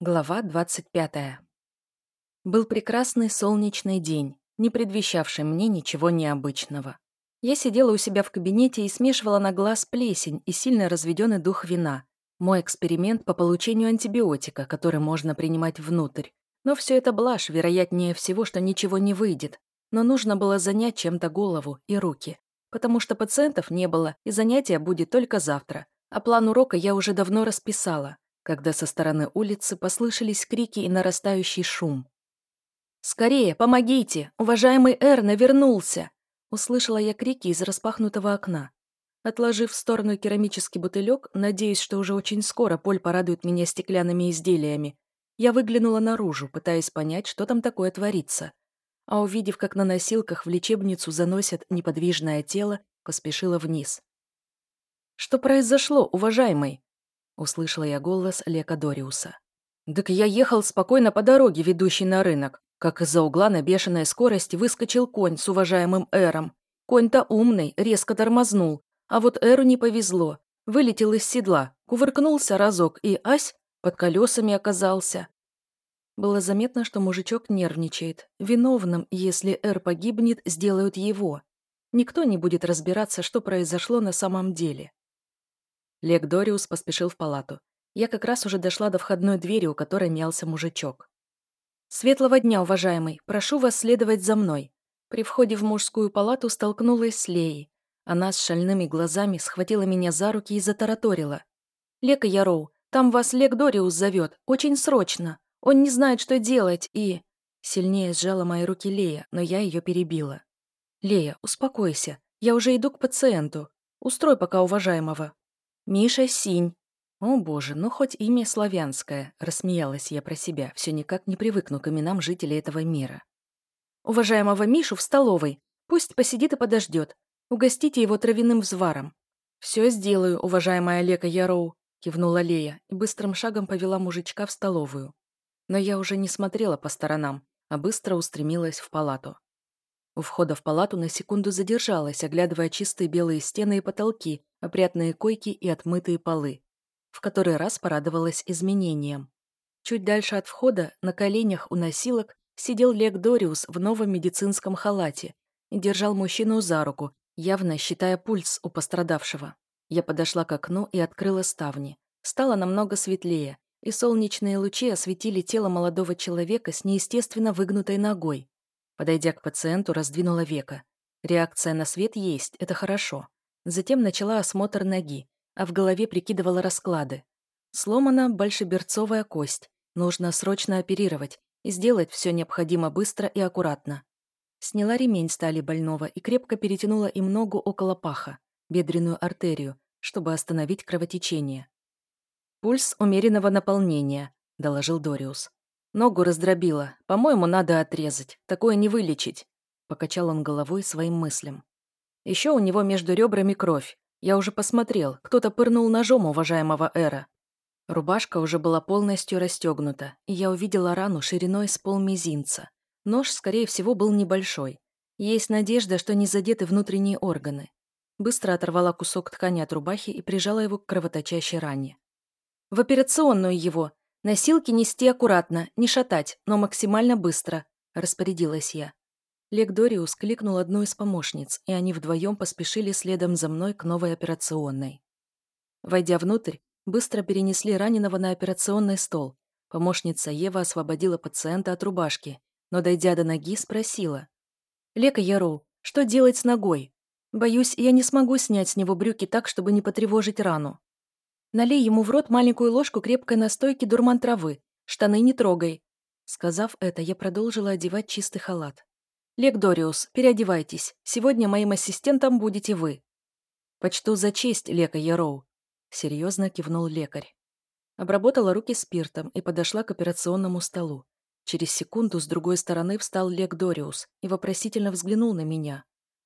Глава 25. Был прекрасный солнечный день, не предвещавший мне ничего необычного. Я сидела у себя в кабинете и смешивала на глаз плесень и сильно разведенный дух вина. Мой эксперимент по получению антибиотика, который можно принимать внутрь. Но все это блажь, вероятнее всего, что ничего не выйдет. Но нужно было занять чем-то голову и руки, потому что пациентов не было, и занятие будет только завтра. А план урока я уже давно расписала, когда со стороны улицы послышались крики и нарастающий шум. «Скорее, помогите! Уважаемый Эрна вернулся!» Услышала я крики из распахнутого окна. Отложив в сторону керамический бутылек, надеясь, что уже очень скоро Поль порадует меня стеклянными изделиями, я выглянула наружу, пытаясь понять, что там такое творится. А увидев, как на носилках в лечебницу заносят неподвижное тело, поспешила вниз. «Что произошло, уважаемый?» Услышала я голос Лека Дориуса. «Так я ехал спокойно по дороге, ведущей на рынок, как из-за угла на бешеной скорости выскочил конь с уважаемым Эром. Конь-то умный, резко тормознул, а вот Эру не повезло. Вылетел из седла, кувыркнулся разок и, ась, под колесами оказался. Было заметно, что мужичок нервничает. Виновным, если Эр погибнет, сделают его. Никто не будет разбираться, что произошло на самом деле. Лек Дориус поспешил в палату. Я как раз уже дошла до входной двери, у которой мялся мужичок. «Светлого дня, уважаемый. Прошу вас следовать за мной». При входе в мужскую палату столкнулась с Леей. Она с шальными глазами схватила меня за руки и затараторила. «Лека Яроу, там вас Лек Дориус зовет. Очень срочно. Он не знает, что делать, и...» Сильнее сжала мои руки Лея, но я ее перебила. «Лея, успокойся. Я уже иду к пациенту. Устрой пока уважаемого». «Миша Синь». «О боже, ну хоть имя славянское», — рассмеялась я про себя, все никак не привыкну к именам жителей этого мира. «Уважаемого Мишу в столовой. Пусть посидит и подождет. Угостите его травяным взваром». «Все сделаю, уважаемая Лека Яроу», — кивнула Лея и быстрым шагом повела мужичка в столовую. Но я уже не смотрела по сторонам, а быстро устремилась в палату. У входа в палату на секунду задержалась, оглядывая чистые белые стены и потолки, опрятные койки и отмытые полы. В который раз порадовалась изменениям. Чуть дальше от входа, на коленях у носилок, сидел Лек Дориус в новом медицинском халате и держал мужчину за руку, явно считая пульс у пострадавшего. Я подошла к окну и открыла ставни. Стало намного светлее, и солнечные лучи осветили тело молодого человека с неестественно выгнутой ногой. Подойдя к пациенту, раздвинула века. Реакция на свет есть, это хорошо. Затем начала осмотр ноги, а в голове прикидывала расклады. Сломана большеберцовая кость. Нужно срочно оперировать и сделать все необходимо быстро и аккуратно. Сняла ремень стали больного и крепко перетянула им ногу около паха, бедренную артерию, чтобы остановить кровотечение. «Пульс умеренного наполнения», — доложил Дориус. Ногу раздробило. По-моему, надо отрезать. Такое не вылечить. Покачал он головой своим мыслям. Еще у него между ребрами кровь. Я уже посмотрел. Кто-то пырнул ножом уважаемого Эра. Рубашка уже была полностью расстегнута, и я увидела рану шириной с полмизинца. Нож, скорее всего, был небольшой. Есть надежда, что не задеты внутренние органы. Быстро оторвала кусок ткани от рубахи и прижала его к кровоточащей ране. «В операционную его!» «Носилки нести аккуратно, не шатать, но максимально быстро», – распорядилась я. Лек Дориус кликнул одну из помощниц, и они вдвоем поспешили следом за мной к новой операционной. Войдя внутрь, быстро перенесли раненого на операционный стол. Помощница Ева освободила пациента от рубашки, но, дойдя до ноги, спросила. «Лека Яроу, что делать с ногой? Боюсь, я не смогу снять с него брюки так, чтобы не потревожить рану». Налей ему в рот маленькую ложку крепкой настойки дурман травы. Штаны не трогай». Сказав это, я продолжила одевать чистый халат. «Лек Дориус, переодевайтесь. Сегодня моим ассистентом будете вы». «Почту за честь, Лека Яроу», — серьезно кивнул лекарь. Обработала руки спиртом и подошла к операционному столу. Через секунду с другой стороны встал Лек Дориус и вопросительно взглянул на меня.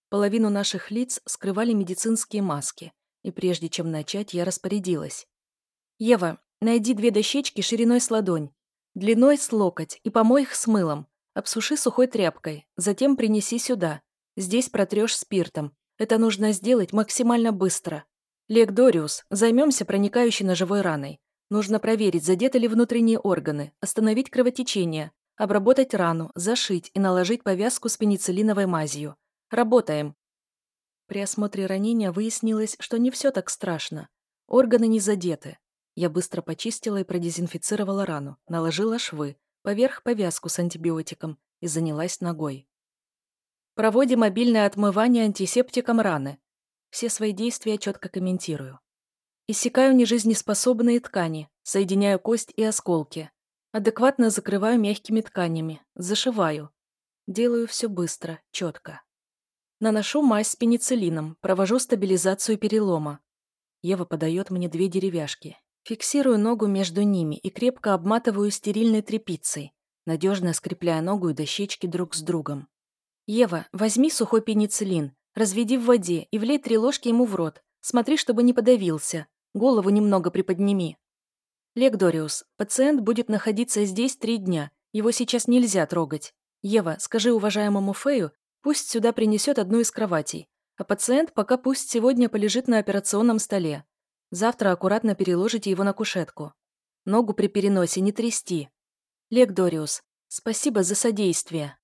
Половину наших лиц скрывали медицинские маски, и прежде чем начать, я распорядилась. «Ева, найди две дощечки шириной с ладонь, длиной с локоть и помой их с мылом. Обсуши сухой тряпкой, затем принеси сюда. Здесь протрешь спиртом. Это нужно сделать максимально быстро. Лек Дориус, займемся проникающей ножевой раной. Нужно проверить, задеты ли внутренние органы, остановить кровотечение, обработать рану, зашить и наложить повязку с пенициллиновой мазью. Работаем. При осмотре ранения выяснилось, что не все так страшно. Органы не задеты. Я быстро почистила и продезинфицировала рану, наложила швы, поверх повязку с антибиотиком и занялась ногой. Проводим мобильное отмывание антисептиком раны. Все свои действия четко комментирую. Иссякаю нежизнеспособные ткани, соединяю кость и осколки. Адекватно закрываю мягкими тканями, зашиваю. Делаю все быстро, четко. Наношу мазь с пенициллином, провожу стабилизацию перелома. Ева подает мне две деревяшки. Фиксирую ногу между ними и крепко обматываю стерильной тряпицей, надежно скрепляя ногу и дощечки друг с другом. «Ева, возьми сухой пенициллин, разведи в воде и влей три ложки ему в рот. Смотри, чтобы не подавился. Голову немного приподними». «Легдориус, пациент будет находиться здесь три дня. Его сейчас нельзя трогать. Ева, скажи уважаемому Фею, Пусть сюда принесет одну из кроватей. А пациент пока пусть сегодня полежит на операционном столе. Завтра аккуратно переложите его на кушетку. Ногу при переносе не трясти. Лек Дориус, спасибо за содействие.